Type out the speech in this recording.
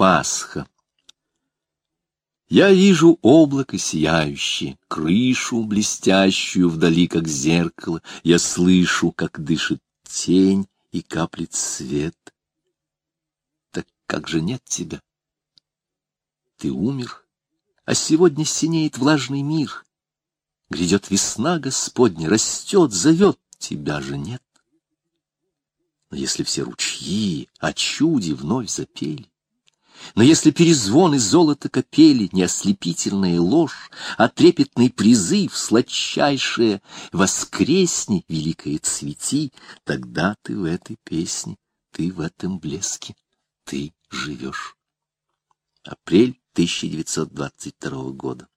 Пасха. Я вижу облако сияющее, крышу блестящую вдали, как зеркало. Я слышу, как дышит тень и каплет свет. Так как же нет тебя? Ты умер, а сегодня синеет влажный мир. Грядет весна Господня, растет, зовет, тебя же нет. Но если все ручьи о чуде вновь запели, но если перезвон и золото копели, не ослепительная ложь, а трепетный призыв, сладчайшее «Воскресни, великое цвети», тогда ты в этой песне, ты в этом блеске, ты живешь. Апрель 1922 года.